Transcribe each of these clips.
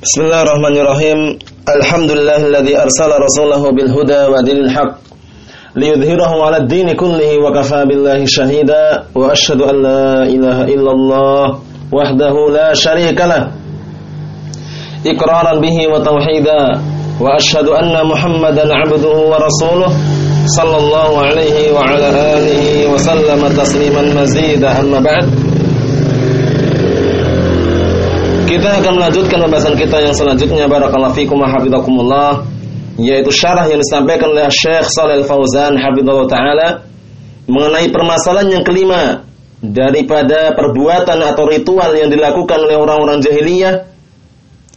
Bismillahirrahmanirrahim. Alhamdulillahilladzi arsala rasulahu bil huda wa dinil haq liyudhhirahu 'ala ad-din kullihi wa kafa billahi shahida wa asyhadu an la ilaha illallah wahdahu la syarika lah iqraran bihi wa tauhida wa asyhadu anna Muhammadan 'abduhu wa rasuluhu sallallahu alaihi wa ala alihi wa sallama tasliman mazida amma ba'd Kita akan melanjutkan pembahasan kita yang selanjutnya. Barakallahu fikum wa yaitu syarah yang disampaikan oleh Syekh Shalal Fauzan hafizallahu taala mengenai permasalahan yang kelima daripada perbuatan atau ritual yang dilakukan oleh orang-orang jahiliyah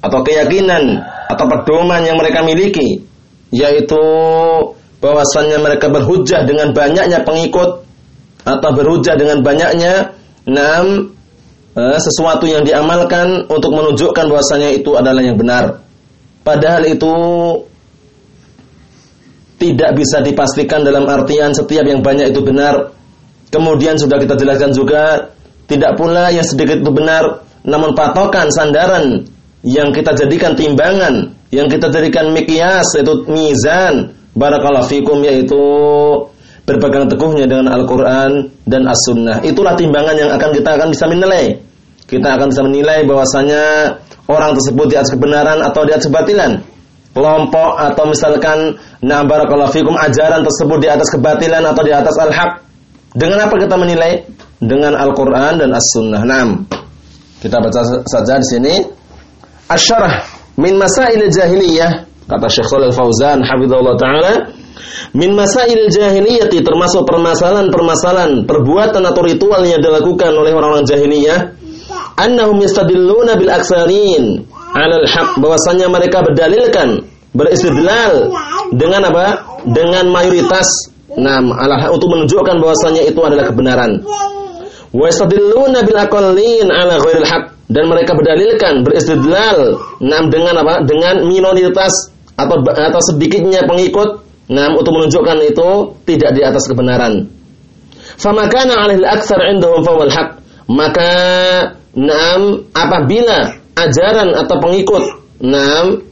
atau keyakinan atau pedoman yang mereka miliki yaitu bahwasannya mereka berhujah dengan banyaknya pengikut atau berhujah dengan banyaknya enam eh, sesuatu yang diamalkan untuk menunjukkan bahwasanya itu adalah yang benar. Padahal itu tidak bisa dipastikan dalam artian setiap yang banyak itu benar. Kemudian sudah kita jelaskan juga tidak pula yang sedikit itu benar, namun patokan sandaran yang kita jadikan timbangan, yang kita jadikan mikias itu mizan barakallahu fikum yaitu berpegang teguhnya dengan Al-Quran dan As-Sunnah. Itulah timbangan yang akan kita akan bisa menilai. Kita akan bisa menilai bahwasanya orang tersebut di atas kebenaran atau di atas kebatilan. Kelompok atau misalkan nah barakallahu fikum ajaran tersebut di atas kebatilan atau di atas al-haq. Dengan apa kita menilai? Dengan Al-Quran dan As-Sunnah. Naam. Kita baca saja di sini. Asyarah min masail jahiliyah kata Syekh Shalal Fauzan hafizallahu taala Min masail jahiliyati termasuk permasalahan-permasalahan perbuatan atau ritual yang dilakukan oleh orang-orang jahiliyah annahum yastadilluna bil aksarin 'ala al-haq bahwasanya mereka berdalilkan beristidlal dengan apa? Dengan mayoritas nam ala untuk menunjukkan bahwasanya itu adalah kebenaran. Wa yastadilluna bil aqallin 'ala ghairil haq dan mereka berdalilkan beristidlal nam dengan apa? Dengan minoritas atau atau sedikitnya pengikut Nah, untuk menunjukkan itu tidak di atas kebenaran. Famakana alil aksar indahum fawal haq. Maka, nam, apabila ajaran atau pengikut, nam,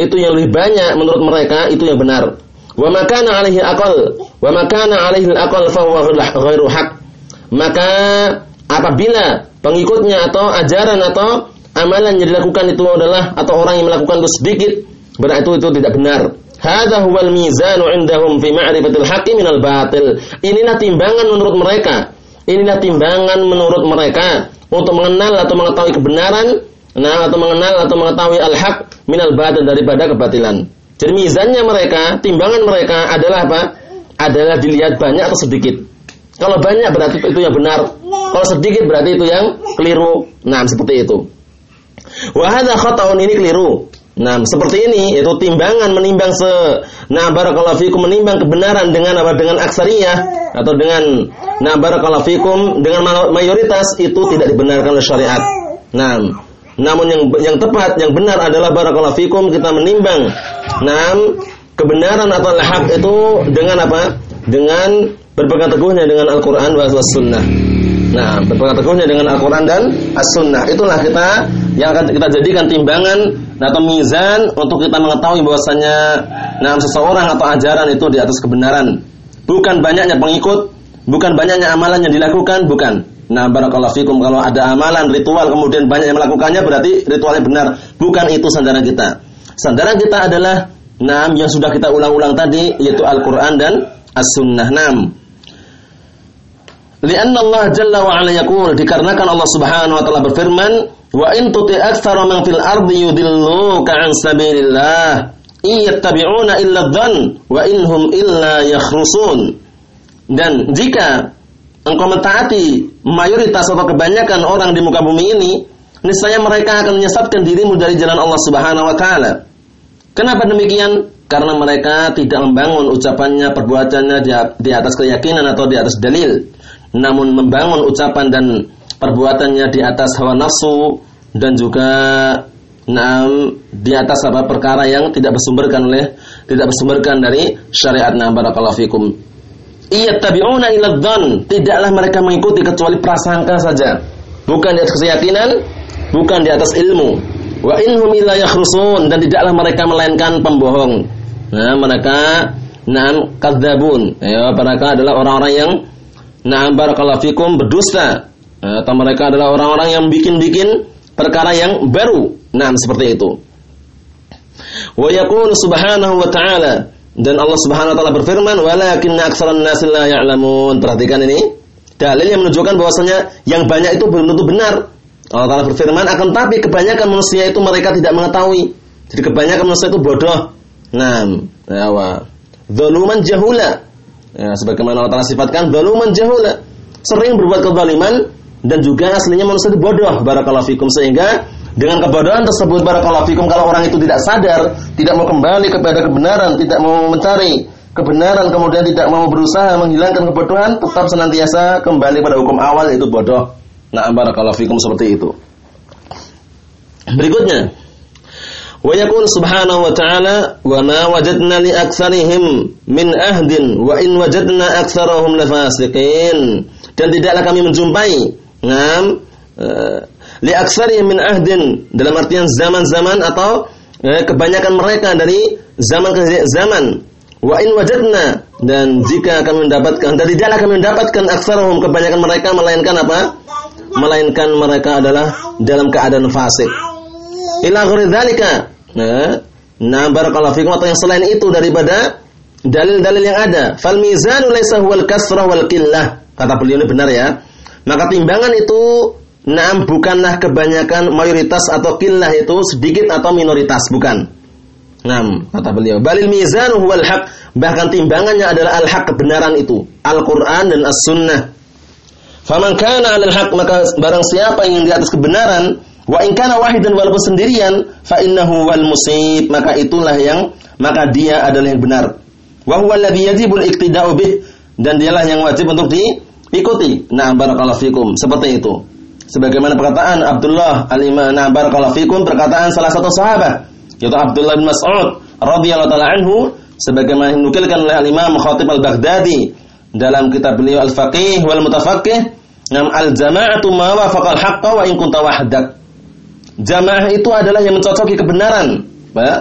itu yang lebih banyak menurut mereka, itu yang benar. Wa makana alaihi aqal, wa makana alaihi aqal ghairu haq. Maka, apabila pengikutnya atau ajaran atau amalan yang dilakukan itu adalah atau orang yang melakukan itu sedikit, berarti itu itu tidak benar. Hadza huwal mizanu indahum fi ma'rifatil haqqi minal batil. Inilah timbangan menurut mereka. Inilah timbangan menurut mereka untuk mengenal atau mengetahui kebenaran, nah atau mengenal atau mengetahui al-haq minal batil daripada kebatilan. Jadi mizannya mereka, timbangan mereka adalah apa? Adalah dilihat banyak atau sedikit. Kalau banyak berarti itu yang benar. Kalau sedikit berarti itu yang keliru. Nah, seperti itu. Wahada khata'un ini keliru. Nah, seperti ini itu timbangan menimbang se nah barakallahu fikum menimbang kebenaran dengan apa dengan aksariyah atau dengan nah barakallahu fikum dengan mayoritas itu tidak dibenarkan oleh syariat. Nah, namun yang yang tepat yang benar adalah barakallahu fikum kita menimbang nah kebenaran atau hak itu dengan apa? Dengan berpegang teguhnya dengan Al-Qur'an wa Sunnah. Nah, berpegang teguhnya dengan Al-Quran dan As-Sunnah. Itulah kita yang akan kita jadikan timbangan atau mizan untuk kita mengetahui bahwasanya nah seseorang atau ajaran itu di atas kebenaran. Bukan banyaknya pengikut, bukan banyaknya amalan yang dilakukan, bukan. Nah, barakallahu fikum kalau ada amalan ritual kemudian banyak yang melakukannya berarti ritualnya benar. Bukan itu sandaran kita. Sandaran kita adalah nam yang sudah kita ulang-ulang tadi yaitu Al-Qur'an dan As-Sunnah. Nam. Lianna Allah Jalla wa ala yaqul dikarenakan Allah Subhanahu wa taala berfirman, "Wa in tuti aktsara man fil ardi yudilluka an sabilillah, iyattabi'una illa dhann wa inhum illa yakhrusun." Dan jika engkau mentaati mayoritas atau kebanyakan orang di muka bumi ini, niscaya mereka akan menyesatkan dirimu dari jalan Allah Subhanahu wa taala. Kenapa demikian? Karena mereka tidak membangun ucapannya, perbuatannya di atas keyakinan atau di atas dalil namun membangun ucapan dan perbuatannya di atas hawa nafsu dan juga nam di atas apa perkara yang tidak bersumberkan oleh tidak bersumberkan dari syariat na barakallahu fikum. tabi'una ila tidaklah mereka mengikuti kecuali prasangka saja. Bukan di atas keyakinan, bukan di atas ilmu. Wa inhum illa yakhrusun dan tidaklah mereka melainkan pembohong. Nah, mereka na'am kadzabun. Ya, mereka adalah orang-orang yang na'am barakallahu fikum berdusta. Ya, atau mereka adalah orang-orang yang bikin-bikin perkara yang baru. Nah, seperti itu. Wa yaqulu subhanahu wa ta'ala dan Allah Subhanahu wa taala berfirman, "Walakinna aktsaran nasi la ya'lamun." Perhatikan ini. Dalil yang menunjukkan bahwasanya yang banyak itu belum tentu benar. Allah Taala berfirman, akan tapi kebanyakan manusia itu mereka tidak mengetahui. Jadi kebanyakan manusia itu bodoh. Nah, ya wa. Zaluman jahula. Ya, sebagaimana Allah Taala sifatkan zaluman jahula. Sering berbuat kezaliman dan juga aslinya manusia itu bodoh. Barakallahu fikum sehingga dengan kebodohan tersebut barakallahu fikum kalau orang itu tidak sadar, tidak mau kembali kepada kebenaran, tidak mau mencari kebenaran kemudian tidak mau berusaha menghilangkan kebodohan, tetap senantiasa kembali pada hukum awal yaitu bodoh. Nah, barakallahu fikum seperti itu. Berikutnya, wa yaqul subhanahu wa ta'ala wa ma wajadna li aktsarihim min ahdin wa in wajadna. Dan tidaklah kami menjumpai ngam li aksari min ahdin dalam artian zaman-zaman atau eh, kebanyakan mereka dari zaman ke zaman. wa in wajadna dan jika kami mendapatkan dan tidaklah kami mendapatkan aksarahum kebanyakan mereka melainkan apa? Melainkan mereka adalah dalam keadaan fasik. Ila dzalika nah, nah barakallahu fikum. Atau yang selain itu daripada dalil-dalil yang ada. Fal mizanu laisa huwal kasrah wal qillah. Kata beliau ini benar ya. Maka timbangan itu Naam bukanlah kebanyakan mayoritas atau killah itu sedikit atau minoritas, bukan. Naam, kata beliau, balil mizanu huwal haq, bahkan timbangannya adalah al-haq kebenaran itu, Al-Qur'an dan As-Sunnah. Faman kana 'alal haq maka barang siapa yang di atas kebenaran, wa in kana wahidan walaupun sendirian, fa innahu wal musib, maka itulah yang maka dia adalah yang benar. Wa huwa alladhi yajibul iqtida'u bih dan dialah yang wajib untuk diikuti. Nah, barakallahu fikum. Seperti itu. Sebagaimana perkataan Abdullah al-Imam barakallahu fikum perkataan salah satu sahabat yaitu Abdullah bin Mas'ud radhiyallahu taala anhu sebagaimana dinukilkan oleh al-Imam Khatib al-Baghdadi dalam kitab beliau Al-Faqih wal Mutafaqqih nam al-jama'atu ma wafaqa al-haqqa wa in kunta wahdak. Jamaah itu adalah yang mencocoki kebenaran.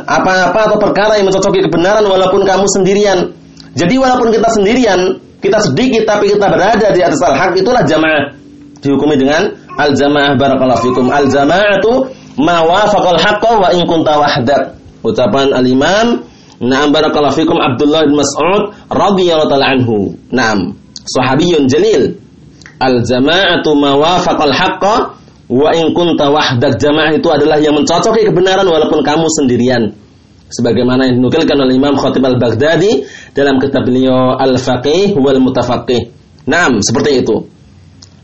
Apa-apa atau perkara yang mencocoki kebenaran walaupun kamu sendirian. Jadi walaupun kita sendirian, kita sedikit tapi kita berada di atas al-haq itulah jamaah. Dihukumi dengan Al-jamaah barakallahu fikum. Al-jamaatu ma wafaqal haqqa wa in kunta wahdak. Ucapan al-Imam Naam barakallahu fikum Abdullah bin Mas'ud radhiyallahu taala anhu. Naam, sahabiyun jalil. Al-jama'atu ma wafaqal haqqa wa in kunta wahdak. Jamaah itu adalah yang mencocoki kebenaran walaupun kamu sendirian. Sebagaimana yang dinukilkan oleh Imam Khatib Al-Baghdadi dalam kitab beliau Al-Faqih wal Mutafaqqih. Naam, seperti itu.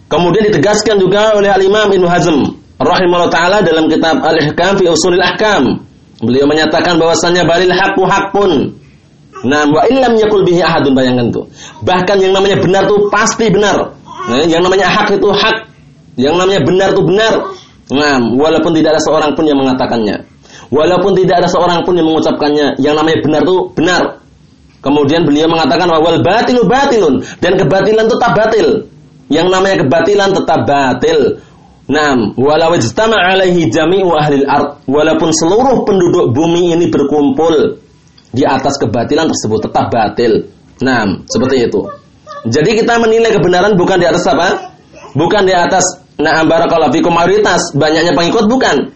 Kemudian ditegaskan juga oleh Al-Imam Ibnu Hazm rahimahullah taala dalam kitab Al-Ihkam fi Usulil Ahkam. Beliau menyatakan bahwasanya balil haqqu haqqun. Nah, wa illam yakul bihi ahadun bayangkan tuh. Bahkan yang namanya benar tuh pasti benar. Nah, yang namanya hak itu hak. Yang namanya benar tuh benar. Nah, walaupun tidak ada seorang pun yang mengatakannya. Walaupun tidak ada seorang pun yang mengucapkannya, yang namanya benar tuh benar. Kemudian beliau mengatakan wal batilu batilun dan kebatilan itu tak batil. Yang namanya kebatilan tetap batil. Nam, walau ijtama alaihi jami'u ahli ard, walaupun seluruh penduduk bumi ini berkumpul di atas kebatilan tersebut tetap batil. Nam, seperti itu. Jadi kita menilai kebenaran bukan di atas apa? Bukan di atas na'am barakallahu fikum mayoritas, banyaknya pengikut bukan.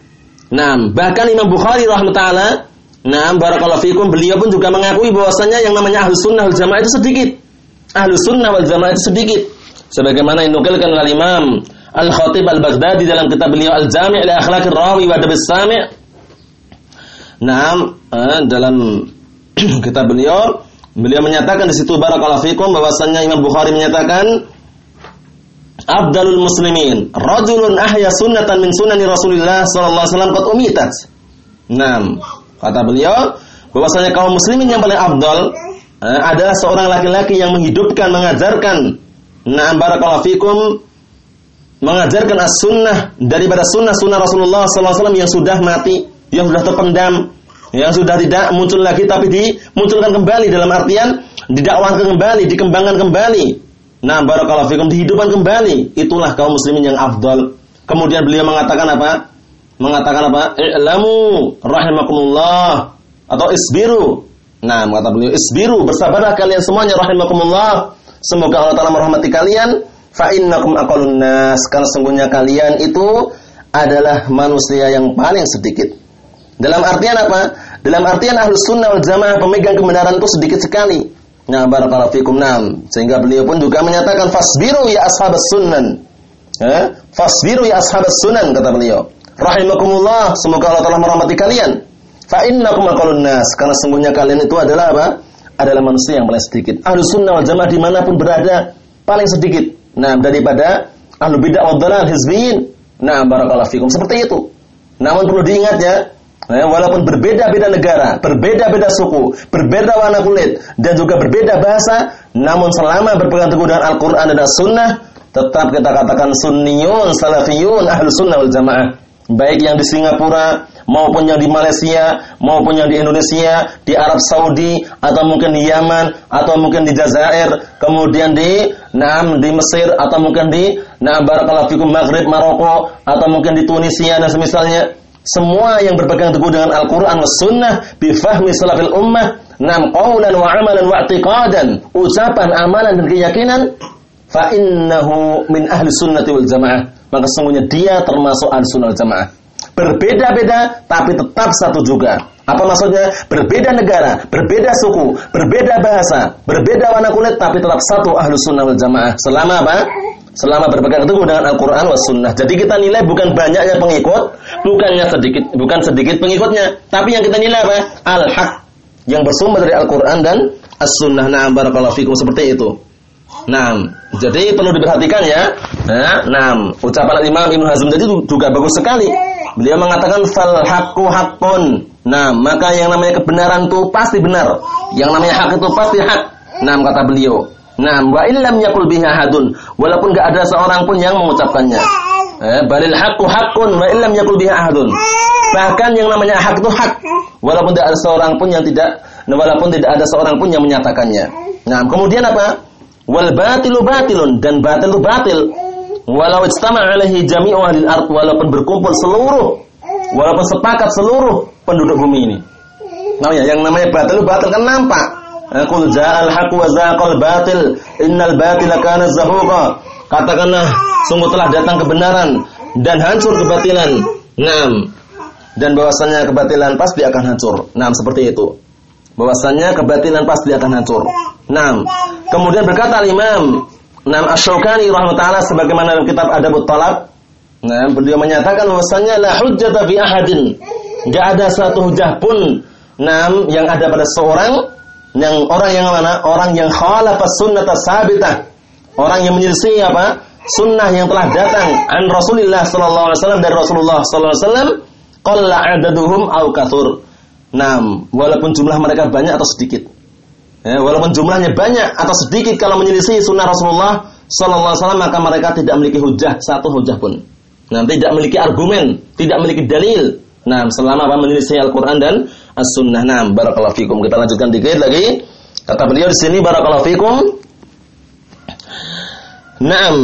Nam, bahkan Imam Bukhari rahimahullah Nah, barakallahu fikum beliau pun juga mengakui bahwasanya yang namanya ahlus sunnah wal jamaah itu sedikit. Ahlus sunnah wal jamaah itu sedikit sebagaimana dinukilkan oleh Imam Al-Khatib Al-Baghdadi dalam kitab beliau Al-Jami' li Akhlaqir Rawi wa Adab Sami' Naam eh, dalam kitab beliau beliau menyatakan di situ barakallahu fikum bahwasanya Imam Bukhari menyatakan Abdalul muslimin rajulun ahya sunnatan min sunani Rasulullah sallallahu alaihi wasallam qad umitat. Naam, kata beliau bahwasanya kaum muslimin yang paling abdal eh, adalah seorang laki-laki yang menghidupkan mengajarkan Nah, barakallahu fikum mengajarkan as-sunnah daripada sunnah-sunnah Rasulullah SAW yang sudah mati, yang sudah terpendam, yang sudah tidak muncul lagi tapi dimunculkan kembali dalam artian didakwahkan kembali, dikembangkan kembali. Nah, barakallahu fikum dihidupkan kembali. Itulah kaum muslimin yang afdal. Kemudian beliau mengatakan apa? mengatakan apa? I'lamu rahimakumullah atau isbiru. Nah, kata beliau isbiru, bersabarlah kalian semuanya rahimakumullah. Semoga Allah Taala merahmati kalian. Fa innakum aqalun nas, karena sungguhnya kalian itu adalah manusia yang paling sedikit. Dalam artian apa? Dalam artian ahlus sunnah wal jamaah pemegang kebenaran itu sedikit sekali. Nah, barakallahu fikum nam. Sehingga beliau pun juga menyatakan fasbiru ya ashabas sunan. Eh? Fasbiru ya ashabas sunan kata beliau. Rahimakumullah, semoga Allah telah merahmati kalian. Fa innakum aqalun nas, karena sungguhnya kalian itu adalah apa? Adalah manusia yang paling sedikit. Ahlus sunnah wal jamaah di mana pun berada paling sedikit. Nah, daripada ahlu bid'ah wal dalal hizbiyin. Nah, barakallahu fikum seperti itu. Namun perlu diingat ya, ya walaupun berbeda-beda negara, berbeda-beda suku, berbeda warna kulit, dan juga berbeda bahasa, namun selama berpegang teguh dengan Al-Quran dan As-Sunnah, tetap kita katakan sunniyun, salafiyun, ahlu sunnah wal jamaah. Baik yang di Singapura maupun yang di Malaysia maupun yang di Indonesia, di Arab Saudi atau mungkin di Yaman atau mungkin di Jazair, kemudian di Nam di Mesir atau mungkin di Nam barakallahu Maghrib, Maroko atau mungkin di Tunisia dan semisalnya semua yang berpegang teguh dengan Al-Quran dan Sunnah bifahmi salafil ummah nam qawlan wa amalan wa i'tiqadan ucapan, amalan dan keyakinan fa innahu min ahli sunnati wal jamaah maka sesungguhnya dia termasuk al-sunnah jamaah. Berbeda-beda tapi tetap satu juga. Apa maksudnya? Berbeda negara, berbeda suku, berbeda bahasa, berbeda warna kulit tapi tetap satu ahlu sunnah wal jamaah. Selama apa? Selama berpegang teguh dengan Al-Quran was sunnah. Jadi kita nilai bukan banyaknya pengikut, bukannya sedikit, bukan sedikit pengikutnya, tapi yang kita nilai apa? Al-haq yang bersumber dari Al-Quran dan as-sunnah. Nah, barakallahu fikum seperti itu. Nah, jadi perlu diperhatikan ya. Nah, nah ucapan Imam Ibnu Hazm tadi juga bagus sekali. Beliau mengatakan fal haqqu haqqun. Nah, maka yang namanya kebenaran itu pasti benar. Yang namanya hak itu pasti hak. Nah, kata beliau. Nah, wa illam yakul biha hadun, walaupun enggak ada seorang pun yang mengucapkannya. Eh, balil haqqu haqqun wa illam yakul biha ahadun. Bahkan yang namanya hak itu hak, walaupun tidak ada seorang pun yang tidak walaupun tidak ada seorang pun yang menyatakannya. Nah, kemudian apa? wal batilu batilun dan batil itu batil walau istama' alaihi jami'u ahli ard walaupun berkumpul seluruh walaupun sepakat seluruh penduduk bumi ini nah ya yang namanya batil batil kan nampak Qul ja'al haq wa zaqal batil innal batila kana zahuqa katakanlah sungguh telah datang kebenaran dan hancur kebatilan Naam dan bahwasanya kebatilan pasti akan hancur. Naam seperti itu. Bahwasanya kebatilan pasti akan hancur. Naam. Kemudian berkata Imam Naam Asy-Syaukani rahimahullah sebagaimana dalam kitab Adabut Talab, nah beliau menyatakan bahwasanya la hujjata fi ahadin. Enggak ada satu hujah pun nam yang ada pada seorang yang orang yang mana? Orang yang khalafa sunnata sabitah. Orang yang menyelisih apa? Sunnah yang telah datang an Rasulullah sallallahu alaihi wasallam dari Rasulullah sallallahu alaihi wasallam qalla adaduhum au kathur. Nam, walaupun jumlah mereka banyak atau sedikit. Ya, walaupun jumlahnya banyak atau sedikit kalau menyelisih sunnah Rasulullah Sallallahu Alaihi Wasallam maka mereka tidak memiliki hujah satu hujah pun. Nah, tidak memiliki argumen, tidak memiliki dalil. Nah, selama apa menyelisih Al-Quran dan As-Sunnah. Nah, barakallahu fikum. Kita lanjutkan dikit lagi. Kata beliau di sini barakallahu fikum. Naam.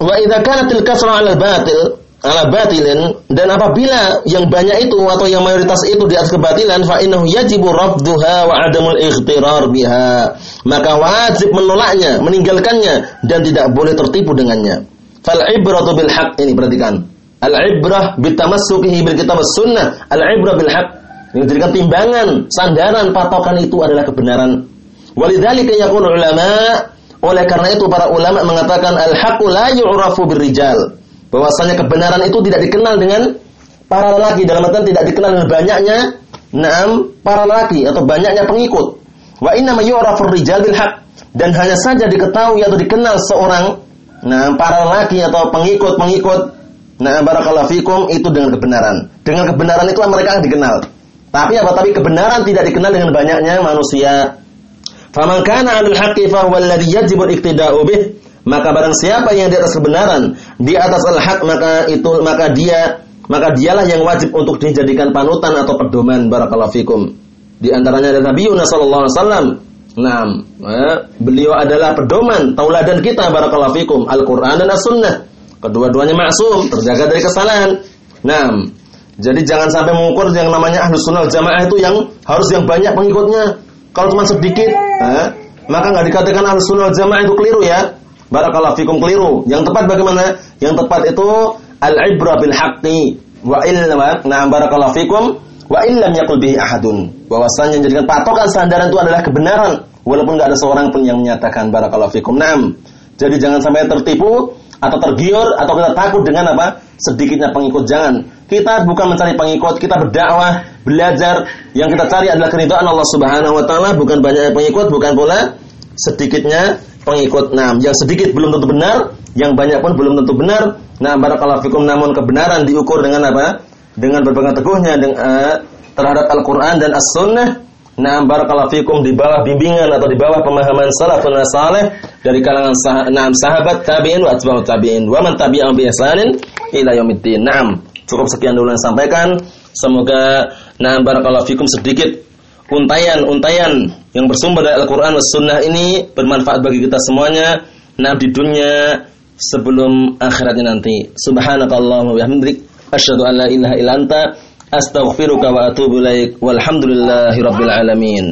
Wa idza kanat al-kasra 'ala al-batil ala batilin dan apabila yang banyak itu atau yang mayoritas itu di atas kebatilan fa innahu yajibu rafduha wa adamul ikhtirar biha maka wajib menolaknya meninggalkannya dan tidak boleh tertipu dengannya fal ibratu bil haq ini perhatikan al ibrah bitamassukihi bil kitab sunnah al ibrah bil haq ini dijadikan timbangan sandaran patokan itu adalah kebenaran walidzalika yaqulu ulama oleh karena itu para ulama mengatakan al haqqu la yu'rafu birrijal bahwasanya kebenaran itu tidak dikenal dengan para lelaki dalam artian tidak dikenal dengan banyaknya enam para lelaki atau banyaknya pengikut. Wa inna ma yu'rafur rijal bil dan hanya saja diketahui atau dikenal seorang nah para lelaki atau pengikut-pengikut nah barakallahu fikum itu dengan kebenaran. Dengan kebenaran itulah mereka akan dikenal. Tapi apa? Tapi kebenaran tidak dikenal dengan banyaknya manusia. Faman kana 'alal haqqi fa huwa alladhi yajibu al-iqtida'u bih maka barang siapa yang di atas kebenaran, di atas al-haq maka itu maka dia maka dialah yang wajib untuk dijadikan panutan atau pedoman barakallahu fikum. Di antaranya ada Nabi Yunus sallallahu alaihi wasallam. Nah, eh, beliau adalah pedoman, tauladan kita barakallahu fikum, Al-Qur'an dan As-Sunnah. Kedua-duanya maksum, terjaga dari kesalahan. Nah, Jadi jangan sampai mengukur yang namanya ahlus sunnah jamaah itu yang harus yang banyak pengikutnya. Kalau cuma sedikit, eh, maka nggak dikatakan ahlus sunnah jamaah itu keliru ya. Barakallahu fikum keliru. Yang tepat bagaimana? Yang tepat itu al-ibra bil haqqi wa ilma. Nah, barakallahu fikum wa illam yaqul bihi ahadun. Bahwasanya jadikan patokan sandaran itu adalah kebenaran walaupun nggak ada seorang pun yang menyatakan barakallahu fikum. Naam. Jadi jangan sampai tertipu atau tergiur atau kita takut dengan apa? Sedikitnya pengikut jangan. Kita bukan mencari pengikut, kita berdakwah, belajar. Yang kita cari adalah keridhaan Allah Subhanahu wa taala, bukan banyak pengikut, bukan pula sedikitnya pengikut. Nah, yang sedikit belum tentu benar, yang banyak pun belum tentu benar. Nah, barakallahu fikum namun kebenaran diukur dengan apa? Dengan berpegang teguhnya dengan, uh, terhadap Al-Qur'an dan As-Sunnah. Nah, barakallahu fikum di bawah bimbingan atau di bawah pemahaman salafun saleh dari kalangan sah nah, sahabat tabi'in wa atba'ut tabi'in wa man tabi'ahum bi ihsanin ila yaumiddin. Naam. Cukup sekian dulu yang sampaikan. Semoga nah barakallahu fikum sedikit untayan-untayan yang bersumber dari Al-Qur'an dan Sunnah ini bermanfaat bagi kita semuanya. Nah di dunia sebelum akhiratnya nanti. Subhanakallahumma wa bihamdik asyhadu an la ilaha illa anta astaghfiruka wa atubu ilaik. Walhamdulillahirabbil alamin.